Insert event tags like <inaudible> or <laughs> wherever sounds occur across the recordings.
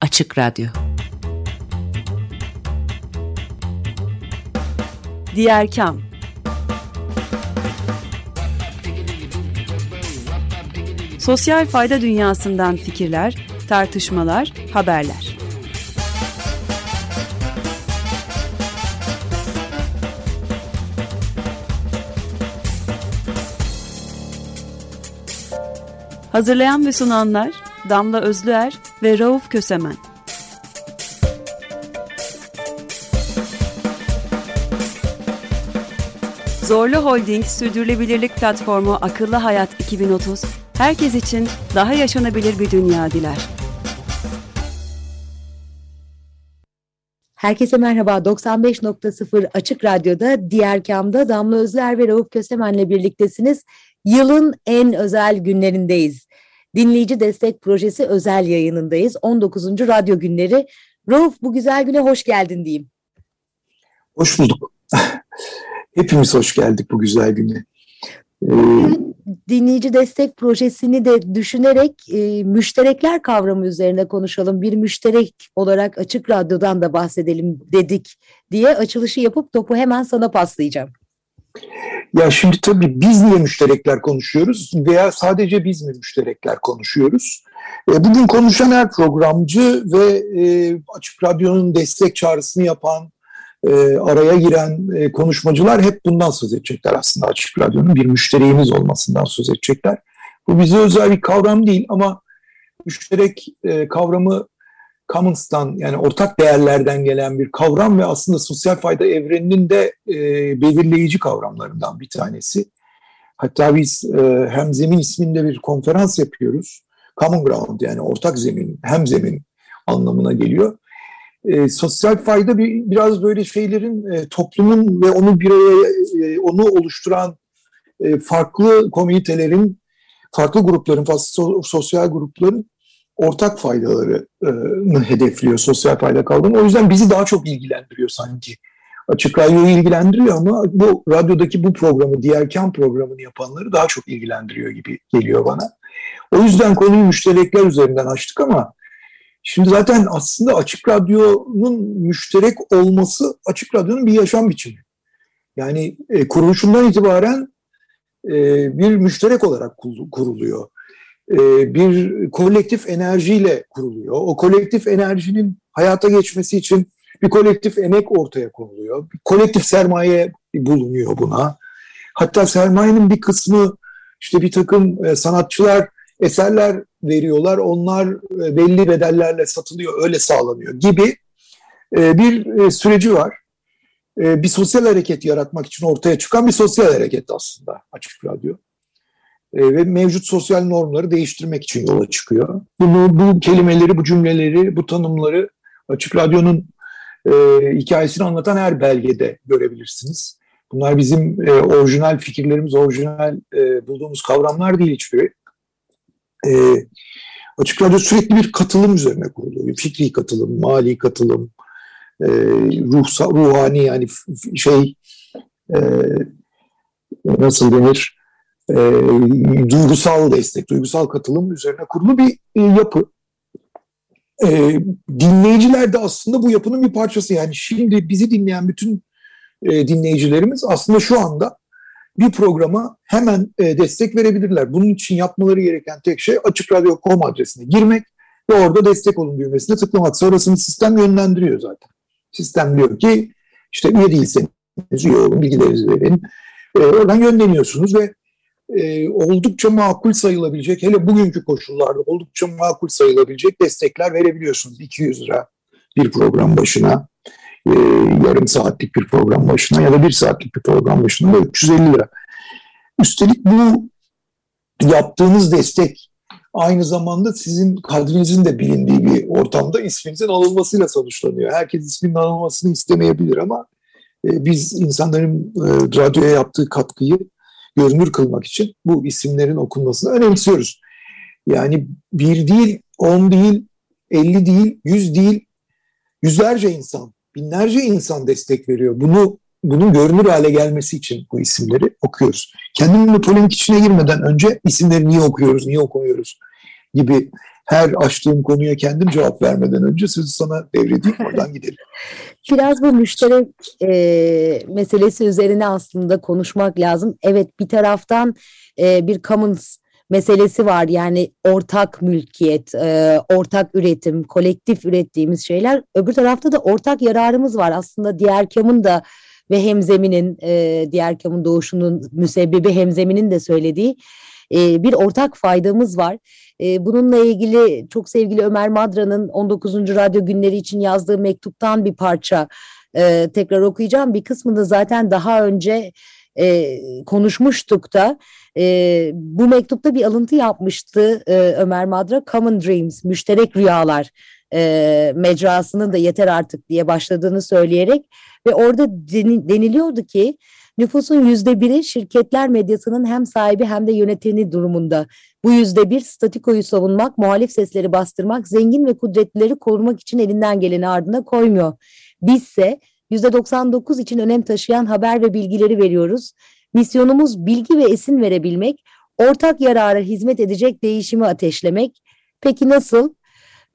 Açık Radyo Diğer Kam Sosyal fayda dünyasından fikirler, tartışmalar, haberler. Hazırlayan ve sunanlar Damla Özlüer ve Rauf Kösemen. Zorlu Holding Sürdürülebilirlik Platformu Akıllı Hayat 2030, herkes için daha yaşanabilir bir dünya diler. Herkese merhaba. 95.0 Açık Radyo'da Diğer Kam'da Damla Özler ve Rauf Kösemen'le birliktesiniz. Yılın en özel günlerindeyiz. Dinleyici Destek Projesi özel yayınındayız. 19. Radyo Günleri. Rauf bu güzel güne hoş geldin diyeyim. Hoş bulduk. <laughs> Hepimiz hoş geldik bu güzel güne. Ee, dinleyici destek projesini de düşünerek e, müşterekler kavramı üzerine konuşalım. Bir müşterek olarak Açık Radyo'dan da bahsedelim dedik diye açılışı yapıp topu hemen sana paslayacağım. Ya şimdi tabii biz niye müşterekler konuşuyoruz veya sadece biz mi müşterekler konuşuyoruz? E, bugün konuşan her programcı ve e, Açık Radyo'nun destek çağrısını yapan, e, araya giren konuşmacılar hep bundan söz edecekler aslında Açık Radyo'nun bir müşteriğimiz olmasından söz edecekler. Bu bize özel bir kavram değil ama müşterek kavramı commons'tan yani ortak değerlerden gelen bir kavram ve aslında sosyal fayda evreninin de e, belirleyici kavramlarından bir tanesi. Hatta biz e, hem zemin isminde bir konferans yapıyoruz. Common ground yani ortak zemin, hem zemin anlamına geliyor. E, sosyal fayda bir, biraz böyle şeylerin e, toplumun ve onu bir e, onu oluşturan e, farklı komünitelerin, farklı grupların, farklı sosyal grupların ortak faydalarını hedefliyor sosyal fayda kavramı. O yüzden bizi daha çok ilgilendiriyor sanki. Açık Radyo'yu ilgilendiriyor ama bu radyodaki bu programı, diğer kam programını yapanları daha çok ilgilendiriyor gibi geliyor bana. O yüzden konuyu müşterekler üzerinden açtık ama şimdi zaten aslında Açık Radyo'nun müşterek olması Açık Radyo'nun bir yaşam biçimi. Yani e, kuruluşundan itibaren e, bir müşterek olarak kuruluyor. E, bir kolektif enerjiyle kuruluyor. O kolektif enerjinin hayata geçmesi için bir kolektif emek ortaya konuluyor. Bir kolektif sermaye bulunuyor buna. Hatta sermayenin bir kısmı işte bir takım e, sanatçılar eserler veriyorlar. Onlar e, belli bedellerle satılıyor, öyle sağlanıyor gibi bir süreci var. Bir sosyal hareket yaratmak için ortaya çıkan bir sosyal hareket aslında Açık Radyo e, ve mevcut sosyal normları değiştirmek için yola çıkıyor. Bunu, bu kelimeleri, bu cümleleri, bu tanımları Açık Radyo'nun e, hikayesini anlatan her belgede görebilirsiniz. Bunlar bizim e, orijinal fikirlerimiz, orijinal e, bulduğumuz kavramlar değil hiçbiri. E, Açık Radyo sürekli bir katılım üzerine kuruluyor. Fikri katılım, mali katılım, e, ruhsa, ruhani yani şey e, nasıl denir e, duygusal destek, duygusal katılım üzerine kurulu bir e, yapı. E, dinleyiciler de aslında bu yapının bir parçası. Yani şimdi bizi dinleyen bütün e, dinleyicilerimiz aslında şu anda bir programa hemen e, destek verebilirler. Bunun için yapmaları gereken tek şey açıkradyo.com adresine girmek ve orada destek olun düğmesine tıklamak. Sonrasını sistem yönlendiriyor zaten. Sistem diyor ki işte üye değilseniz üye olun, bilgilerinizi verin. E, oradan yönleniyorsunuz ve e, oldukça makul sayılabilecek, hele bugünkü koşullarda oldukça makul sayılabilecek destekler verebiliyorsunuz. 200 lira bir program başına, e, yarım saatlik bir program başına ya da bir saatlik bir program başına da 350 lira. Üstelik bu yaptığınız destek aynı zamanda sizin kadrinizin de bilindiği bir ortamda isminizin alınmasıyla sonuçlanıyor. Herkes isminin alınmasını istemeyebilir ama e, biz insanların e, radyoya yaptığı katkıyı görünür kılmak için bu isimlerin okunmasını önemsiyoruz. Yani bir değil, on değil, elli değil, yüz değil, yüzlerce insan, binlerce insan destek veriyor. Bunu bunun görünür hale gelmesi için bu isimleri okuyoruz. Kendimin bu polemik içine girmeden önce isimleri niye okuyoruz, niye okumuyoruz gibi her açtığım konuya kendim cevap vermeden önce sözü sana devredeyim <laughs> oradan gidelim. Biraz bu müşterek e, meselesi üzerine aslında konuşmak lazım. Evet bir taraftan e, bir commons meselesi var. Yani ortak mülkiyet, e, ortak üretim, kolektif ürettiğimiz şeyler. Öbür tarafta da ortak yararımız var. Aslında diğer kamın da ve Hemzemi'nin, e, diğer kamın doğuşunun müsebbibi Hemzemi'nin de söylediği e, bir ortak faydamız var. E, bununla ilgili çok sevgili Ömer Madra'nın 19. Radyo Günleri için yazdığı mektuptan bir parça e, tekrar okuyacağım. Bir kısmını zaten daha önce e, konuşmuştuk da e, bu mektupta bir alıntı yapmıştı e, Ömer Madra Common Dreams müşterek rüyalar e, mecrasının da yeter artık diye başladığını söyleyerek ve orada deniliyordu ki nüfusun yüzde biri şirketler medyasının hem sahibi hem de yöneteni durumunda. Bu yüzde bir statikoyu savunmak, muhalif sesleri bastırmak, zengin ve kudretlileri korumak için elinden geleni ardına koymuyor. Bizse %99 için önem taşıyan haber ve bilgileri veriyoruz. Misyonumuz bilgi ve esin verebilmek, ortak yarara hizmet edecek değişimi ateşlemek. Peki nasıl?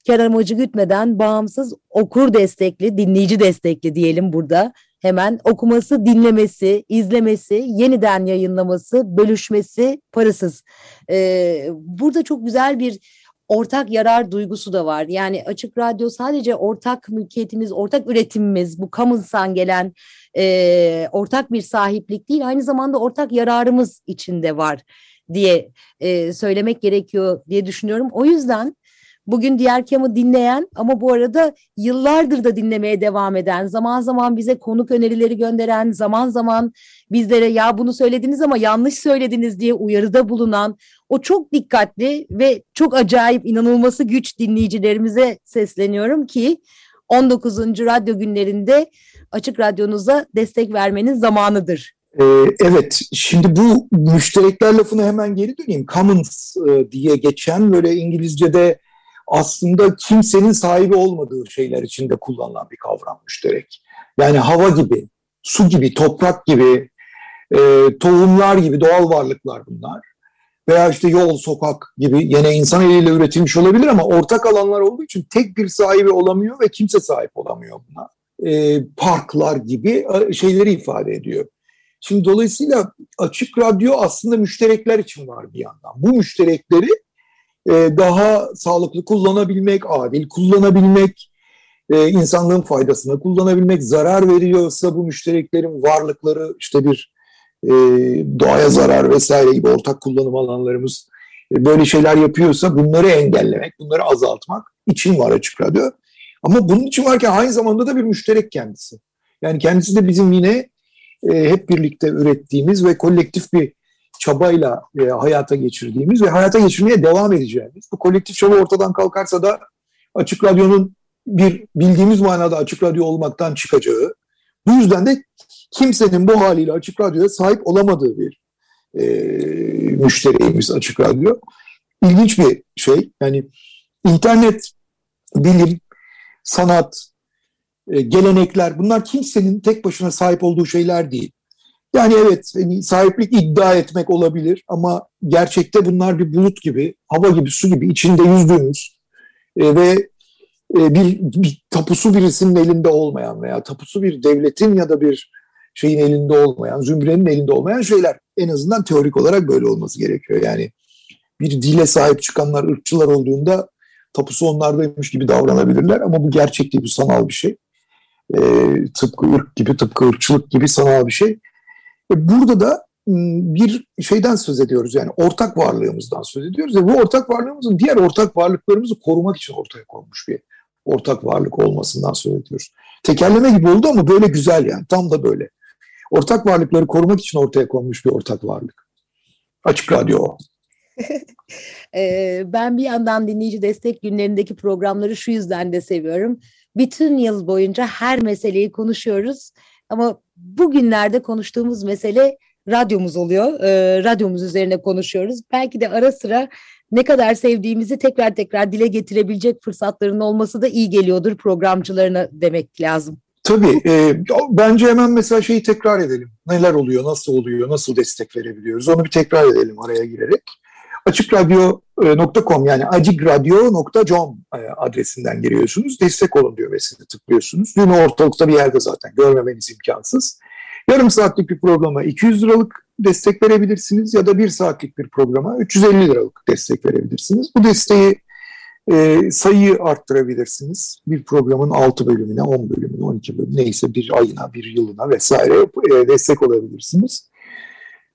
Kar amacı gütmeden bağımsız okur destekli, dinleyici destekli diyelim burada. Hemen okuması, dinlemesi, izlemesi, yeniden yayınlaması, bölüşmesi parasız. Ee, burada çok güzel bir ortak yarar duygusu da var. Yani açık radyo sadece ortak mülkiyetimiz, ortak üretimimiz, bu kamunsan gelen e, ortak bir sahiplik değil, aynı zamanda ortak yararımız içinde var diye e, söylemek gerekiyor diye düşünüyorum. O yüzden bugün diğer kamı dinleyen ama bu arada yıllardır da dinlemeye devam eden, zaman zaman bize konuk önerileri gönderen, zaman zaman bizlere ya bunu söylediniz ama yanlış söylediniz diye uyarıda bulunan o çok dikkatli ve çok acayip inanılması güç dinleyicilerimize sesleniyorum ki 19. radyo günlerinde Açık Radyonuza destek vermenin zamanıdır. Ee, evet, şimdi bu müşterekler lafını hemen geri döneyim. Commons e, diye geçen böyle İngilizce'de aslında kimsenin sahibi olmadığı şeyler içinde kullanılan bir kavram müşterek. Yani hava gibi, su gibi, toprak gibi, e, tohumlar gibi doğal varlıklar bunlar. Veya işte yol, sokak gibi yine insan eliyle üretilmiş olabilir ama ortak alanlar olduğu için tek bir sahibi olamıyor ve kimse sahip olamıyor buna. E, parklar gibi e, şeyleri ifade ediyor. Şimdi dolayısıyla açık radyo aslında müşterekler için var bir yandan. Bu müşterekleri e, daha sağlıklı kullanabilmek, adil kullanabilmek, e, insanlığın faydasına kullanabilmek, zarar veriyorsa bu müştereklerin varlıkları işte bir e, doğaya zarar vesaire gibi ortak kullanım alanlarımız böyle şeyler yapıyorsa bunları engellemek, bunları azaltmak için var açık radyo. Ama bunun için varken aynı zamanda da bir müşterek kendisi. Yani kendisi de bizim yine hep birlikte ürettiğimiz ve kolektif bir çabayla e, hayata geçirdiğimiz ve hayata geçirmeye devam edeceğimiz. Bu kolektif çaba ortadan kalkarsa da Açık Radyo'nun bir bildiğimiz manada Açık Radyo olmaktan çıkacağı, bu yüzden de kimsenin bu haliyle Açık Radyo'ya sahip olamadığı bir e, müşterimiz Açık Radyo. İlginç bir şey. Yani internet, bilim, sanat, e, gelenekler bunlar kimsenin tek başına sahip olduğu şeyler değil. Yani evet hani sahiplik iddia etmek olabilir ama gerçekte bunlar bir bulut gibi, hava gibi, su gibi içinde yüzdüğümüz e, ve e, bir, bir tapusu birisinin elinde olmayan veya tapusu bir devletin ya da bir şeyin elinde olmayan, zümrenin elinde olmayan şeyler. En azından teorik olarak böyle olması gerekiyor. Yani bir dile sahip çıkanlar, ırkçılar olduğunda tapusu onlardaymış gibi davranabilirler ama bu gerçek değil, bu sanal bir şey. E, tıpkı ırk gibi, tıpkı ırkçılık gibi sanal bir şey. Burada da bir şeyden söz ediyoruz yani ortak varlığımızdan söz ediyoruz ve bu ortak varlığımızın diğer ortak varlıklarımızı korumak için ortaya konmuş bir ortak varlık olmasından söz ediyoruz. Tekerleme gibi oldu ama böyle güzel yani tam da böyle. Ortak varlıkları korumak için ortaya konmuş bir ortak varlık. Açık Radyo <laughs> ben bir yandan dinleyici destek günlerindeki programları şu yüzden de seviyorum. Bütün yıl boyunca her meseleyi konuşuyoruz ama bugünlerde konuştuğumuz mesele radyomuz oluyor. E, radyomuz üzerine konuşuyoruz. Belki de ara sıra ne kadar sevdiğimizi tekrar tekrar dile getirebilecek fırsatların olması da iyi geliyordur programcılarına demek lazım. Tabii. E, bence hemen mesela şeyi tekrar edelim. Neler oluyor, nasıl oluyor, nasıl destek verebiliyoruz onu bir tekrar edelim araya girerek. Açıkradyo.com yani acikradyo.com e, adresinden giriyorsunuz. Destek olun düğmesine tıklıyorsunuz. Düğme ortalıkta bir yerde zaten görmemeniz imkansız. Yarım saatlik bir programa 200 liralık destek verebilirsiniz ya da bir saatlik bir programa 350 liralık destek verebilirsiniz. Bu desteği e, sayıyı arttırabilirsiniz. Bir programın 6 bölümüne, 10 bölümüne, 12 bölümüne neyse bir ayına, bir yılına vesaire e, destek olabilirsiniz.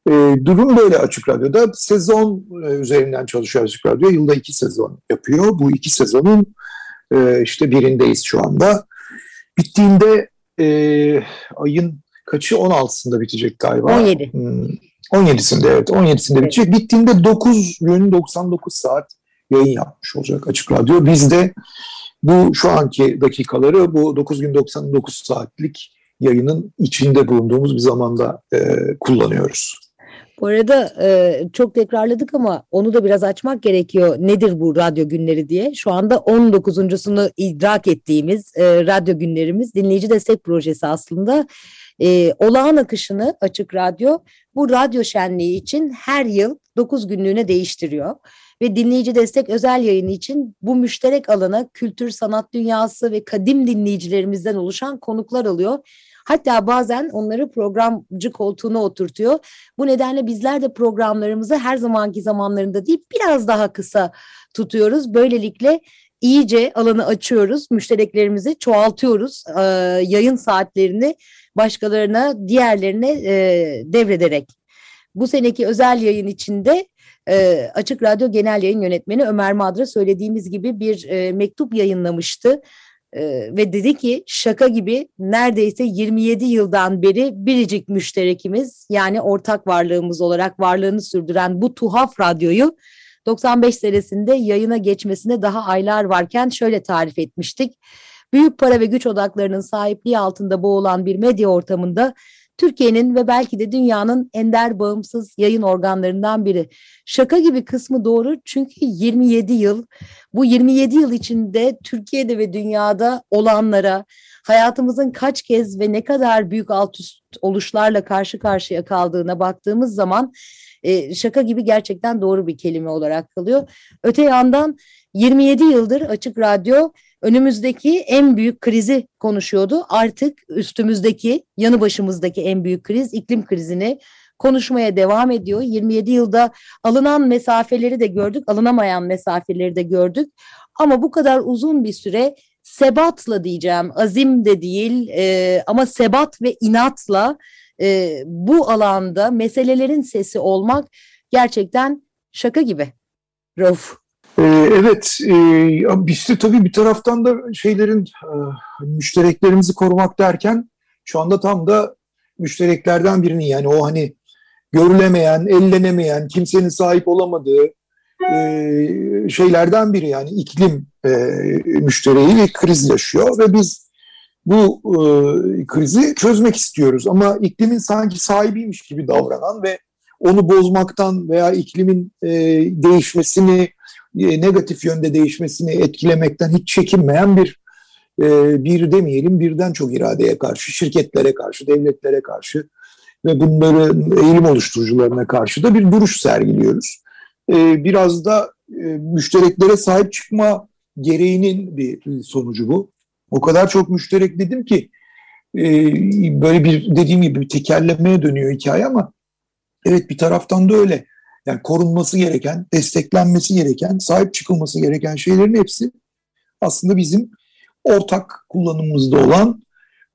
E, durum böyle Açık Radyo'da. Sezon e, üzerinden çalışıyor Açık Radyo. Yılda iki sezon yapıyor. Bu iki sezonun e, işte birindeyiz şu anda. Bittiğinde e, ayın kaçı 16'sında bitecek galiba. 17. Hmm, 17'sinde evet 17'sinde evet. bitecek. Bittiğinde 9 gün 99 saat yayın yapmış olacak Açık Radyo. Biz de bu şu anki dakikaları bu 9 gün 99 saatlik yayının içinde bulunduğumuz bir zamanda e, kullanıyoruz. Bu arada e, çok tekrarladık ama onu da biraz açmak gerekiyor. Nedir bu radyo günleri diye. Şu anda 19.sunu idrak ettiğimiz e, radyo günlerimiz dinleyici destek projesi aslında. E, olağan akışını Açık Radyo bu radyo şenliği için her yıl 9 günlüğüne değiştiriyor ve dinleyici destek özel yayını için bu müşterek alana kültür, sanat dünyası ve kadim dinleyicilerimizden oluşan konuklar alıyor. Hatta bazen onları programcı koltuğuna oturtuyor. Bu nedenle bizler de programlarımızı her zamanki zamanlarında değil biraz daha kısa tutuyoruz. Böylelikle iyice alanı açıyoruz, müştereklerimizi çoğaltıyoruz, yayın saatlerini başkalarına, diğerlerine devrederek. Bu seneki özel yayın içinde Açık Radyo Genel Yayın Yönetmeni Ömer Madra söylediğimiz gibi bir mektup yayınlamıştı. E, ve dedi ki şaka gibi neredeyse 27 yıldan beri biricik müşterekimiz yani ortak varlığımız olarak varlığını sürdüren bu tuhaf radyoyu 95 senesinde yayına geçmesine daha aylar varken şöyle tarif etmiştik. Büyük para ve güç odaklarının sahipliği altında boğulan bir medya ortamında Türkiye'nin ve belki de dünyanın ender bağımsız yayın organlarından biri. Şaka gibi kısmı doğru çünkü 27 yıl bu 27 yıl içinde Türkiye'de ve dünyada olanlara hayatımızın kaç kez ve ne kadar büyük alt üst oluşlarla karşı karşıya kaldığına baktığımız zaman e, şaka gibi gerçekten doğru bir kelime olarak kalıyor. Öte yandan 27 yıldır Açık Radyo önümüzdeki en büyük krizi konuşuyordu. Artık üstümüzdeki, yanı başımızdaki en büyük kriz iklim krizini konuşmaya devam ediyor. 27 yılda alınan mesafeleri de gördük, alınamayan mesafeleri de gördük. Ama bu kadar uzun bir süre sebatla diyeceğim, azim de değil e, ama sebat ve inatla e, bu alanda meselelerin sesi olmak gerçekten şaka gibi. Rauf. Ee, evet, e, biz de tabii bir taraftan da şeylerin e, müştereklerimizi korumak derken şu anda tam da müştereklerden birinin yani o hani görülemeyen, ellenemeyen, kimsenin sahip olamadığı e, şeylerden biri yani iklim müştereği ve kriz yaşıyor ve biz bu krizi çözmek istiyoruz. Ama iklimin sanki sahibiymiş gibi davranan ve onu bozmaktan veya iklimin değişmesini e, negatif yönde değişmesini etkilemekten hiç çekinmeyen bir e, bir demeyelim birden çok iradeye karşı, şirketlere karşı, devletlere karşı ve bunların eğilim oluşturucularına karşı da bir duruş sergiliyoruz. E, biraz da müştereklere sahip çıkma gereğinin bir sonucu bu. O kadar çok müşterek dedim ki böyle bir dediğim gibi bir tekerlemeye dönüyor hikaye ama evet bir taraftan da öyle. Yani korunması gereken, desteklenmesi gereken, sahip çıkılması gereken şeylerin hepsi aslında bizim ortak kullanımımızda olan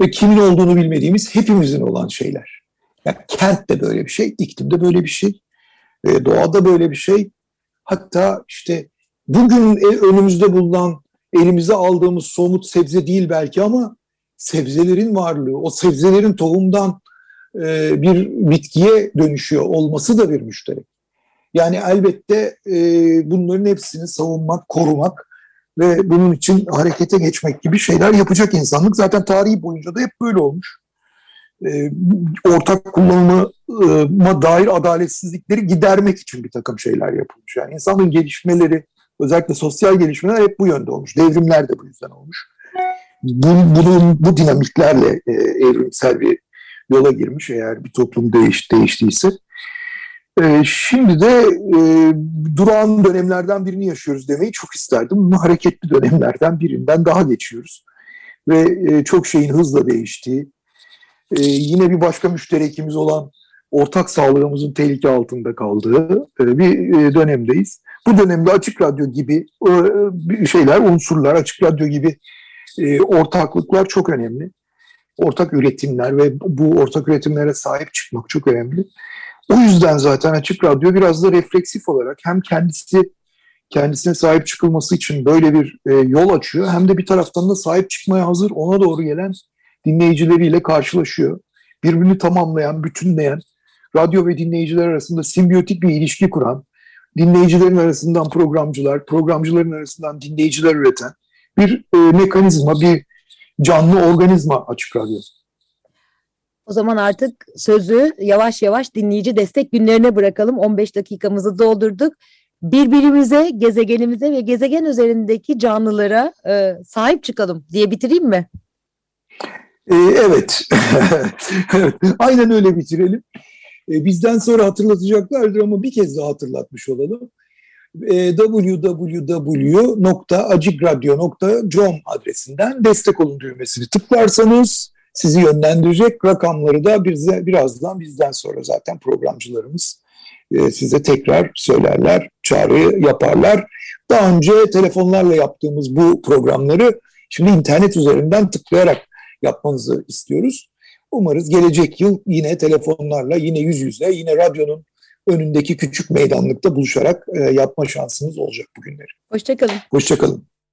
ve kimin olduğunu bilmediğimiz hepimizin olan şeyler. Yani kent de böyle bir şey, iklim de böyle bir şey, e, doğada böyle bir şey. Hatta işte bugün e, önümüzde bulunan, elimize aldığımız somut sebze değil belki ama sebzelerin varlığı, o sebzelerin tohumdan e, bir bitkiye dönüşüyor olması da bir müşterek. Yani elbette e, bunların hepsini savunmak, korumak ve bunun için harekete geçmek gibi şeyler yapacak insanlık. Zaten tarihi boyunca da hep böyle olmuş. E, ortak kullanıma dair adaletsizlikleri gidermek için bir takım şeyler yapılmış. Yani insanın gelişmeleri, özellikle sosyal gelişmeler hep bu yönde olmuş. Devrimler de bu yüzden olmuş. Bu, bunun, bu dinamiklerle e, evrimsel bir yola girmiş eğer bir toplum değiş, değiştiyse. E, şimdi de e, durağan dönemlerden birini yaşıyoruz demeyi çok isterdim. Ama hareketli dönemlerden birinden daha geçiyoruz. Ve e, çok şeyin hızla değiştiği, e, yine bir başka müşterekimiz olan ortak sağlığımızın tehlike altında kaldığı e, bir e, dönemdeyiz. Bu dönemde Açık Radyo gibi e, şeyler, unsurlar, Açık Radyo gibi e, ortaklıklar çok önemli. Ortak üretimler ve bu ortak üretimlere sahip çıkmak çok önemli. O yüzden zaten Açık Radyo biraz da refleksif olarak hem kendisi kendisine sahip çıkılması için böyle bir e, yol açıyor hem de bir taraftan da sahip çıkmaya hazır ona doğru gelen dinleyicileriyle karşılaşıyor. Birbirini tamamlayan, bütünleyen, radyo ve dinleyiciler arasında simbiyotik bir ilişki kuran, dinleyicilerin arasından programcılar, programcıların arasından dinleyiciler üreten bir e, mekanizma, bir canlı organizma açık radyo. O zaman artık sözü yavaş yavaş dinleyici destek günlerine bırakalım. 15 dakikamızı doldurduk. Birbirimize, gezegenimize ve gezegen üzerindeki canlılara e, sahip çıkalım diye bitireyim mi? E, evet. <laughs> Aynen öyle bitirelim. E, bizden sonra hatırlatacaklardır ama bir kez daha hatırlatmış olalım. E, www.acikradyo.com adresinden destek olun düğmesini tıklarsanız sizi yönlendirecek rakamları da bize birazdan bizden sonra zaten programcılarımız e, size tekrar söylerler, çağrı yaparlar. Daha önce telefonlarla yaptığımız bu programları şimdi internet üzerinden tıklayarak yapmanızı istiyoruz. Umarız gelecek yıl yine telefonlarla, yine yüz yüze, yine radyonun önündeki küçük meydanlıkta buluşarak e, yapma şansınız olacak bugünleri. Hoşçakalın. Hoşçakalın.